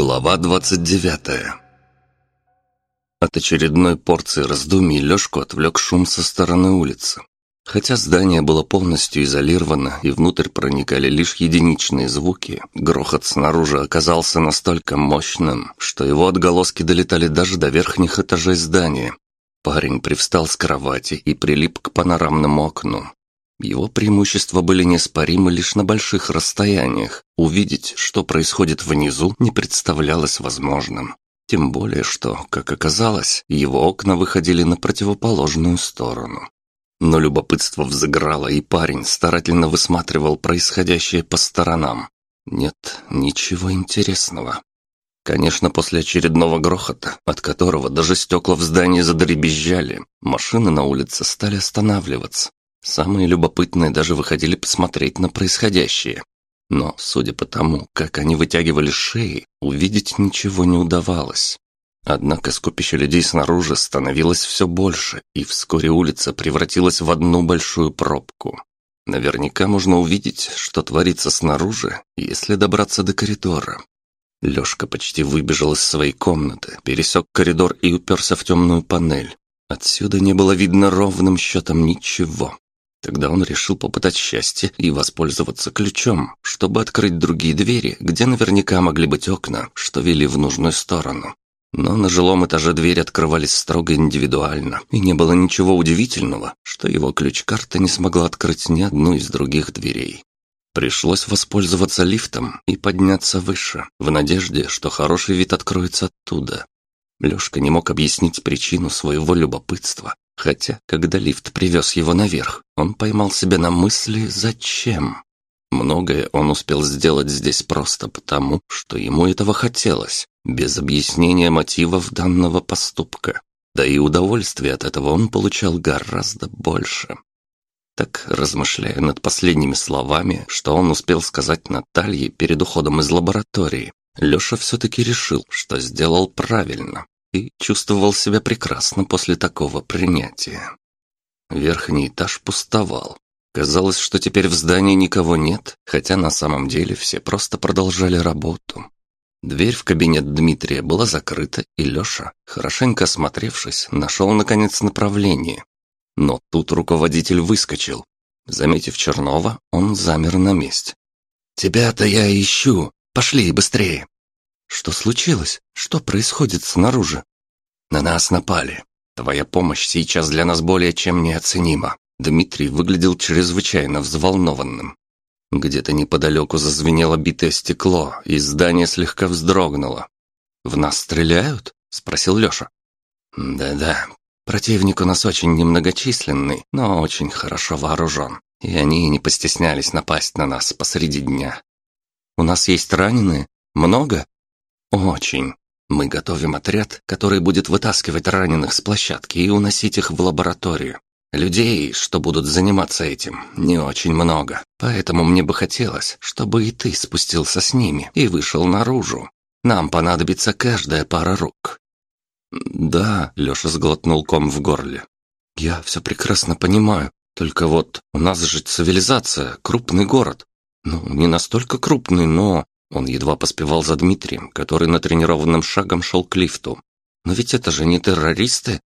Глава 29 От очередной порции раздумий Лёшку отвлек шум со стороны улицы. Хотя здание было полностью изолировано и внутрь проникали лишь единичные звуки, грохот снаружи оказался настолько мощным, что его отголоски долетали даже до верхних этажей здания. Парень привстал с кровати и прилип к панорамному окну. Его преимущества были неоспоримы лишь на больших расстояниях. Увидеть, что происходит внизу, не представлялось возможным. Тем более, что, как оказалось, его окна выходили на противоположную сторону. Но любопытство взыграло, и парень старательно высматривал происходящее по сторонам. Нет, ничего интересного. Конечно, после очередного грохота, от которого даже стекла в здании задребезжали, машины на улице стали останавливаться. Самые любопытные даже выходили посмотреть на происходящее. Но, судя по тому, как они вытягивали шеи, увидеть ничего не удавалось. Однако скопище людей снаружи становилось все больше, и вскоре улица превратилась в одну большую пробку. Наверняка можно увидеть, что творится снаружи, если добраться до коридора. Лёшка почти выбежал из своей комнаты, пересек коридор и уперся в темную панель. Отсюда не было видно ровным счетом ничего. Тогда он решил попытать счастье и воспользоваться ключом, чтобы открыть другие двери, где наверняка могли быть окна, что вели в нужную сторону. Но на жилом этаже двери открывались строго индивидуально, и не было ничего удивительного, что его ключ-карта не смогла открыть ни одну из других дверей. Пришлось воспользоваться лифтом и подняться выше, в надежде, что хороший вид откроется оттуда. Лёшка не мог объяснить причину своего любопытства, Хотя, когда лифт привез его наверх, он поймал себя на мысли «зачем?». Многое он успел сделать здесь просто потому, что ему этого хотелось, без объяснения мотивов данного поступка. Да и удовольствие от этого он получал гораздо больше. Так, размышляя над последними словами, что он успел сказать Наталье перед уходом из лаборатории, Леша все-таки решил, что сделал правильно и чувствовал себя прекрасно после такого принятия. Верхний этаж пустовал. Казалось, что теперь в здании никого нет, хотя на самом деле все просто продолжали работу. Дверь в кабинет Дмитрия была закрыта, и Леша, хорошенько осмотревшись, нашел наконец направление. Но тут руководитель выскочил. Заметив Чернова, он замер на месте. «Тебя-то я ищу! Пошли быстрее!» Что случилось? Что происходит снаружи? На нас напали. Твоя помощь сейчас для нас более чем неоценима. Дмитрий выглядел чрезвычайно взволнованным. Где-то неподалеку зазвенело битое стекло, и здание слегка вздрогнуло. «В нас стреляют?» — спросил Леша. «Да-да, противник у нас очень немногочисленный, но очень хорошо вооружен, и они не постеснялись напасть на нас посреди дня. У нас есть раненые? Много?» «Очень. Мы готовим отряд, который будет вытаскивать раненых с площадки и уносить их в лабораторию. Людей, что будут заниматься этим, не очень много. Поэтому мне бы хотелось, чтобы и ты спустился с ними и вышел наружу. Нам понадобится каждая пара рук». «Да», — Леша сглотнул ком в горле. «Я все прекрасно понимаю. Только вот у нас же цивилизация, крупный город. Ну, не настолько крупный, но он едва поспевал за Дмитрием, который натренированным шагом шел к лифту. «Но ведь это же не террористы!»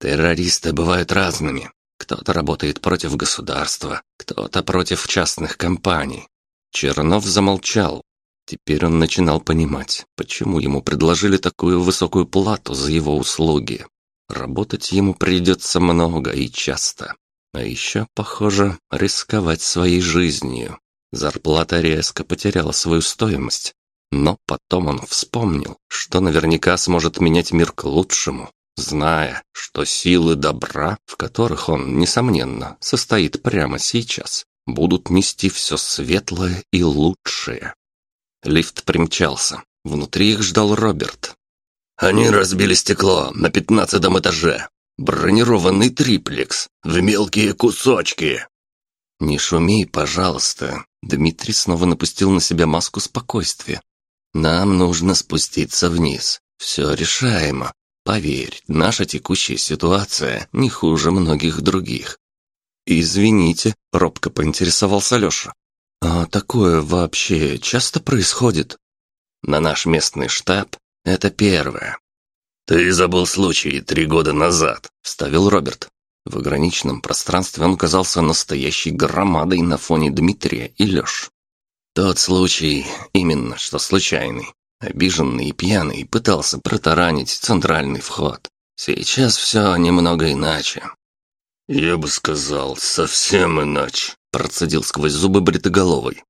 «Террористы бывают разными. Кто-то работает против государства, кто-то против частных компаний». Чернов замолчал. Теперь он начинал понимать, почему ему предложили такую высокую плату за его услуги. Работать ему придется много и часто. А еще, похоже, рисковать своей жизнью. Зарплата резко потеряла свою стоимость. Но потом он вспомнил, что наверняка сможет менять мир к лучшему, зная, что силы добра, в которых он, несомненно, состоит прямо сейчас, будут нести все светлое и лучшее. Лифт примчался. Внутри их ждал Роберт. «Они разбили стекло на пятнадцатом этаже. Бронированный триплекс в мелкие кусочки!» «Не шуми, пожалуйста», Дмитрий снова напустил на себя маску спокойствия. «Нам нужно спуститься вниз. Все решаемо. Поверь, наша текущая ситуация не хуже многих других». «Извините», — робко поинтересовался Леша. «А такое вообще часто происходит?» на наш местный штаб — это первое. «Ты забыл случай три года назад», — вставил Роберт. В ограниченном пространстве он казался настоящей громадой на фоне Дмитрия и Лёш. Тот случай именно что случайный. Обиженный и пьяный пытался протаранить центральный вход. Сейчас все немного иначе. «Я бы сказал, совсем иначе», — процедил сквозь зубы бритоголовый.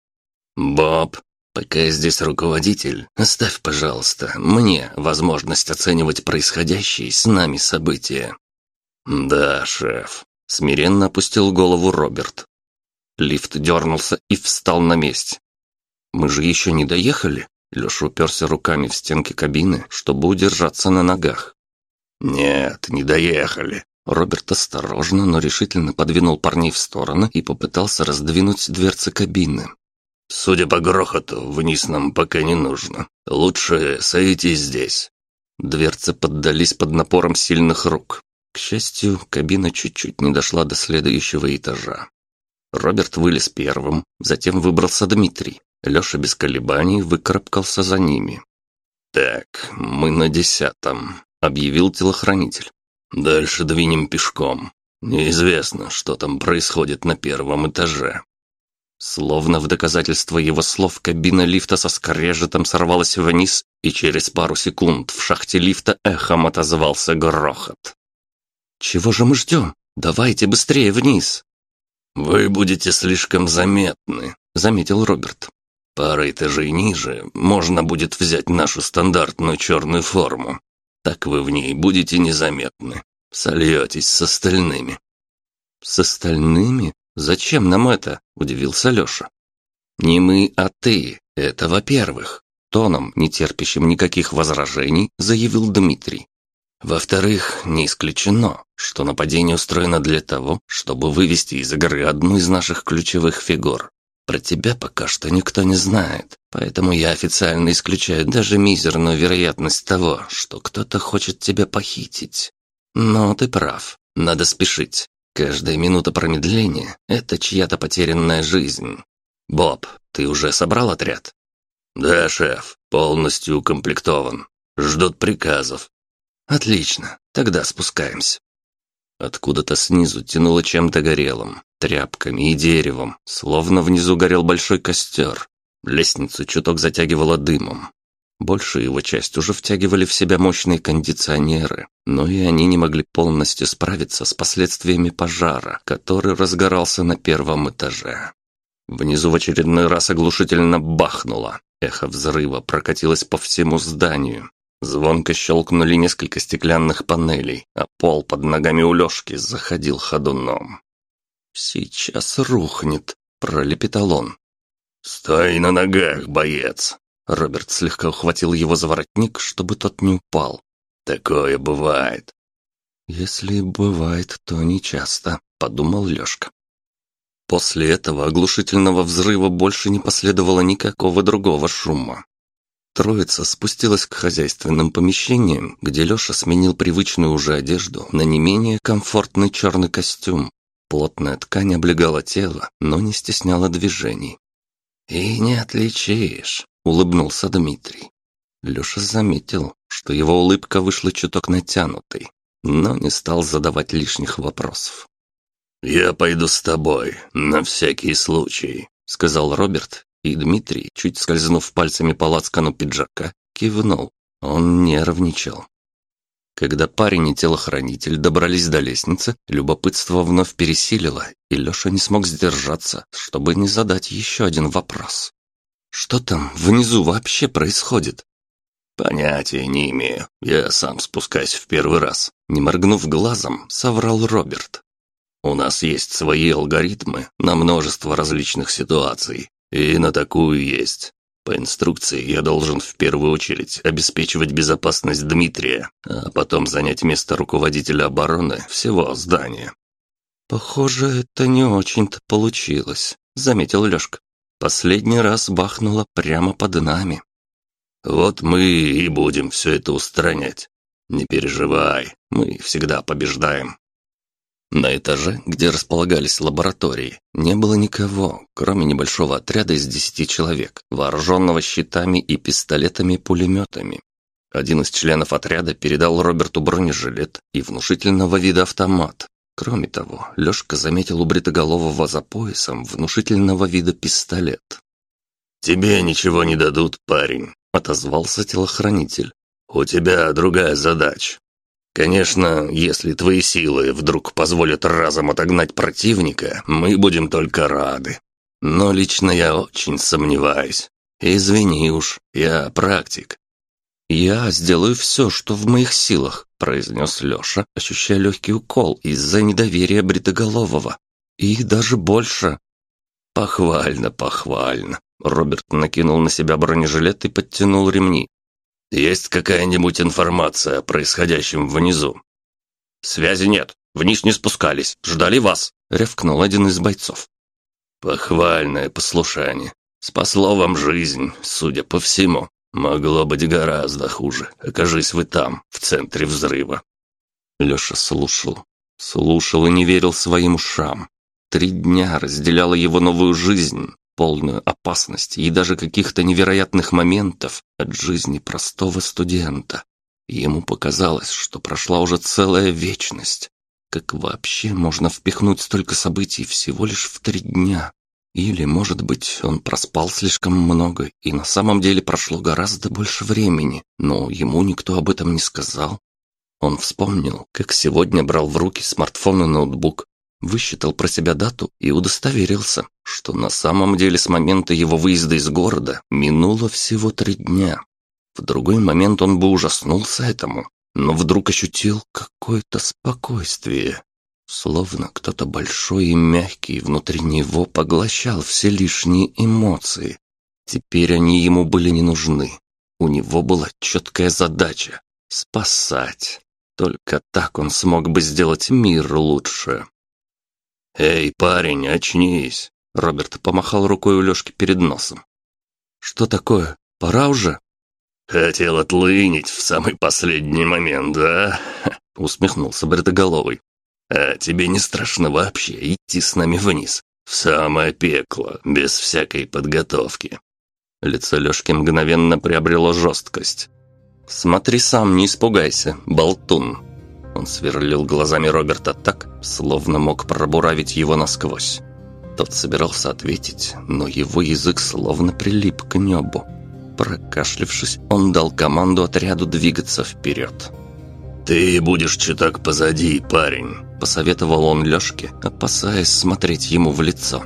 «Боб, пока я здесь руководитель, оставь, пожалуйста, мне возможность оценивать происходящие с нами события». «Да, шеф», — смиренно опустил голову Роберт. Лифт дернулся и встал на месте. «Мы же еще не доехали?» Леша уперся руками в стенки кабины, чтобы удержаться на ногах. «Нет, не доехали». Роберт осторожно, но решительно подвинул парней в стороны и попытался раздвинуть дверцы кабины. «Судя по грохоту, вниз нам пока не нужно. Лучше сойтись здесь». Дверцы поддались под напором сильных рук. К счастью, кабина чуть-чуть не дошла до следующего этажа. Роберт вылез первым, затем выбрался Дмитрий. Леша без колебаний выкарабкался за ними. «Так, мы на десятом», — объявил телохранитель. «Дальше двинем пешком. Неизвестно, что там происходит на первом этаже». Словно в доказательство его слов кабина лифта со скрежетом сорвалась вниз, и через пару секунд в шахте лифта эхом отозвался грохот. «Чего же мы ждем? Давайте быстрее вниз!» «Вы будете слишком заметны», — заметил Роберт. Пара этажей ниже можно будет взять нашу стандартную черную форму. Так вы в ней будете незаметны. Сольетесь с остальными». «С остальными? Зачем нам это?» – удивился Леша. «Не мы, а ты. Это во-первых». Тоном, не терпящим никаких возражений, заявил Дмитрий. Во-вторых, не исключено, что нападение устроено для того, чтобы вывести из игры одну из наших ключевых фигур. Про тебя пока что никто не знает, поэтому я официально исключаю даже мизерную вероятность того, что кто-то хочет тебя похитить. Но ты прав, надо спешить. Каждая минута промедления — это чья-то потерянная жизнь. Боб, ты уже собрал отряд? Да, шеф, полностью укомплектован. Ждут приказов. Отлично, тогда спускаемся. Откуда-то снизу тянуло чем-то горелым, тряпками и деревом, словно внизу горел большой костер. Лестницу чуток затягивало дымом. Большую его часть уже втягивали в себя мощные кондиционеры, но и они не могли полностью справиться с последствиями пожара, который разгорался на первом этаже. Внизу в очередной раз оглушительно бахнуло. Эхо взрыва прокатилось по всему зданию, Звонко щелкнули несколько стеклянных панелей, а пол под ногами у Лёшки заходил ходуном. «Сейчас рухнет», — пролепетал он. «Стой на ногах, боец!» Роберт слегка ухватил его за воротник, чтобы тот не упал. «Такое бывает». «Если бывает, то нечасто», — подумал Лёшка. После этого оглушительного взрыва больше не последовало никакого другого шума. Троица спустилась к хозяйственным помещениям, где Леша сменил привычную уже одежду на не менее комфортный черный костюм. Плотная ткань облегала тело, но не стесняла движений. «И не отличишь», — улыбнулся Дмитрий. Леша заметил, что его улыбка вышла чуток натянутой, но не стал задавать лишних вопросов. «Я пойду с тобой, на всякий случай», — сказал Роберт и Дмитрий, чуть скользнув пальцами по лацкану пиджака, кивнул. Он нервничал. Когда парень и телохранитель добрались до лестницы, любопытство вновь пересилило, и Леша не смог сдержаться, чтобы не задать еще один вопрос. «Что там внизу вообще происходит?» «Понятия не имею. Я сам спускаюсь в первый раз». Не моргнув глазом, соврал Роберт. «У нас есть свои алгоритмы на множество различных ситуаций, и на такую есть. По инструкции я должен в первую очередь обеспечивать безопасность Дмитрия, а потом занять место руководителя обороны всего здания. «Похоже, это не очень-то получилось», — заметил Лёшка. «Последний раз бахнуло прямо под нами». «Вот мы и будем все это устранять. Не переживай, мы всегда побеждаем». На этаже, где располагались лаборатории, не было никого, кроме небольшого отряда из десяти человек, вооруженного щитами и пистолетами-пулеметами. Один из членов отряда передал Роберту бронежилет и внушительного вида автомат. Кроме того, Лёшка заметил у бритоголового за поясом внушительного вида пистолет. «Тебе ничего не дадут, парень», — отозвался телохранитель. «У тебя другая задача. Конечно, если твои силы вдруг позволят разом отогнать противника, мы будем только рады. Но лично я очень сомневаюсь. Извини уж, я практик. Я сделаю все, что в моих силах, произнес Леша, ощущая легкий укол из-за недоверия Бритоголового. И даже больше. Похвально, похвально. Роберт накинул на себя бронежилет и подтянул ремни. Есть какая-нибудь информация о происходящем внизу? Связи нет. Вниз не спускались. Ждали вас, рявкнул один из бойцов. Похвальное послушание. Спасло вам жизнь, судя по всему. Могло быть гораздо хуже. Окажись вы там, в центре взрыва. Леша слушал. Слушал и не верил своим ушам. Три дня разделяла его новую жизнь полную опасности и даже каких-то невероятных моментов от жизни простого студента. Ему показалось, что прошла уже целая вечность. Как вообще можно впихнуть столько событий всего лишь в три дня? Или, может быть, он проспал слишком много, и на самом деле прошло гораздо больше времени, но ему никто об этом не сказал. Он вспомнил, как сегодня брал в руки смартфон и ноутбук, Высчитал про себя дату и удостоверился, что на самом деле с момента его выезда из города минуло всего три дня. В другой момент он бы ужаснулся этому, но вдруг ощутил какое-то спокойствие. Словно кто-то большой и мягкий внутри него поглощал все лишние эмоции. Теперь они ему были не нужны. У него была четкая задача — спасать. Только так он смог бы сделать мир лучше. «Эй, парень, очнись!» Роберт помахал рукой у Лёшки перед носом. «Что такое? Пора уже?» «Хотел отлынить в самый последний момент, да?» Усмехнулся Бритоголовый. «А тебе не страшно вообще идти с нами вниз, в самое пекло, без всякой подготовки?» Лицо Лёшки мгновенно приобрело жесткость. «Смотри сам, не испугайся, болтун!» Он сверлил глазами Роберта так, словно мог пробуравить его насквозь. Тот собирался ответить, но его язык словно прилип к небу. Прокашлившись, он дал команду отряду двигаться вперед. «Ты будешь чуток позади, парень», — посоветовал он Лёшке, опасаясь смотреть ему в лицо.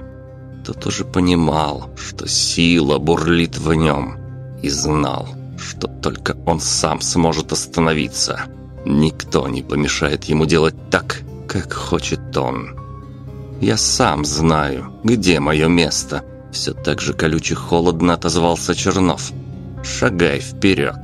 Тот уже понимал, что сила бурлит в нем, и знал, что только он сам сможет остановиться. Никто не помешает ему делать так, как хочет он. Я сам знаю, где мое место. Все так же колюче холодно отозвался Чернов. Шагай вперед.